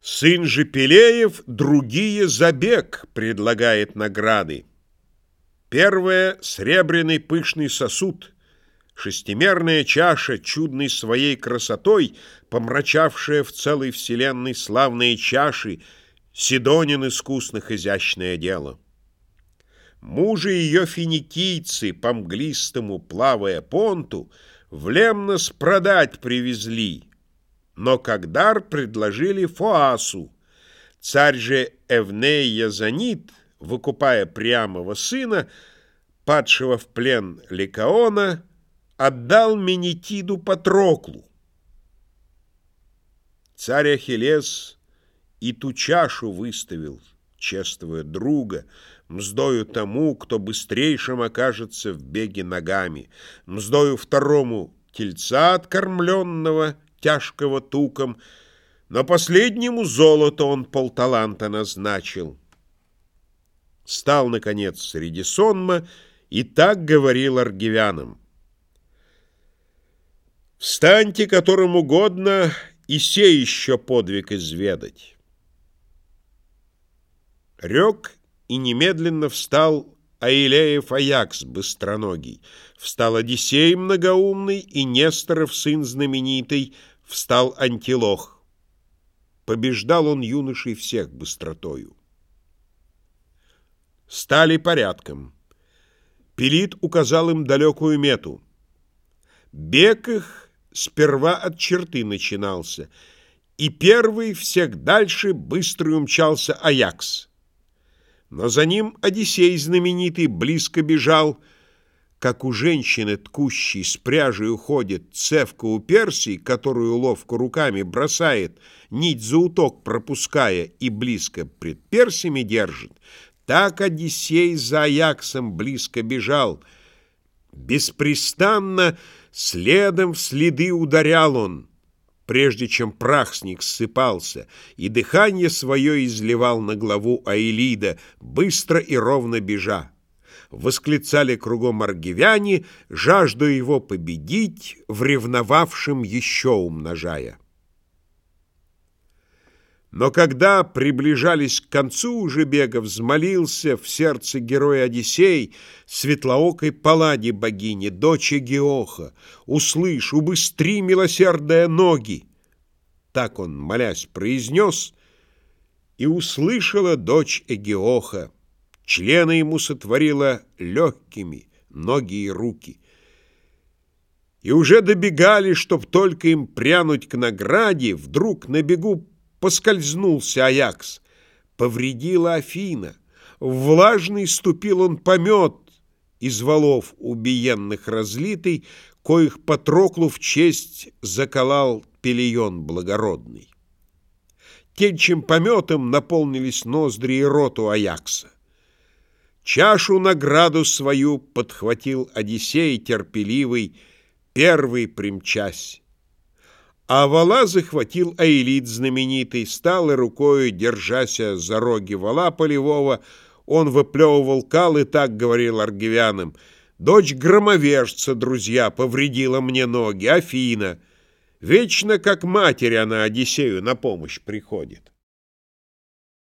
Сын же Пелеев другие забег предлагает награды. Первое — сребряный пышный сосуд, шестимерная чаша, чудной своей красотой, помрачавшая в целой вселенной славные чаши, Сидонин искусных изящное дело. Мужи ее финикийцы, по мглистому плавая понту, в Лемнос продать привезли — но как дар предложили Фоасу. Царь же Эвнея Занит, выкупая прямого сына, падшего в плен Ликаона, отдал Менетиду Патроклу. Царь Ахиллес и ту чашу выставил, чествуя друга, мздою тому, кто быстрейшим окажется в беге ногами, мздою второму тельца откормленного тяжкого туком, но последнему золото он полталанта назначил. Стал, наконец, среди сонма и так говорил аргивянам. «Встаньте, которым угодно, и сей еще подвиг изведать». Рек и немедленно встал Аилеев Аякс быстроногий, встал Одиссей многоумный и Несторов сын знаменитый, встал Антилох. Побеждал он юношей всех быстротою. Стали порядком. Пелит указал им далекую мету. Бег их сперва от черты начинался, и первый всех дальше быстро умчался Аякс. Но за ним Одиссей знаменитый близко бежал, как у женщины, ткущей с пряжей уходит цевка у Персии, которую ловко руками бросает, нить за уток пропуская и близко пред Персиями держит, так Одиссей за Аяксом близко бежал. Беспрестанно следом в следы ударял он, прежде чем прах с них ссыпался, и дыхание свое изливал на главу Аэлида, быстро и ровно бежа восклицали кругом аргивяне, жажду его победить, в ревновавшем еще умножая. Но когда приближались к концу уже бега, взмолился в сердце герой Одиссей, светлоокой Палладе богини, дочи Геоха, «Услышь, убыстри, милосердные ноги!» Так он, молясь, произнес, и услышала дочь Эгеоха. Члены ему сотворила легкими, ноги и руки. И уже добегали, чтоб только им прянуть к награде, вдруг на бегу поскользнулся Аякс. Повредила Афина. Влажный ступил он помет из валов убиенных разлитый, коих Патроклу в честь заколал Пелион благородный. Тельчим пометом наполнились ноздри и рот у Аякса. Чашу награду свою подхватил Одиссей терпеливый, первый примчась. А вала захватил Аэлит знаменитый, стал и рукою, держася за роги вала полевого, он выплевывал кал и так говорил аргивянам, «Дочь громовержца, друзья, повредила мне ноги, Афина. Вечно, как матери, она Одиссею на помощь приходит».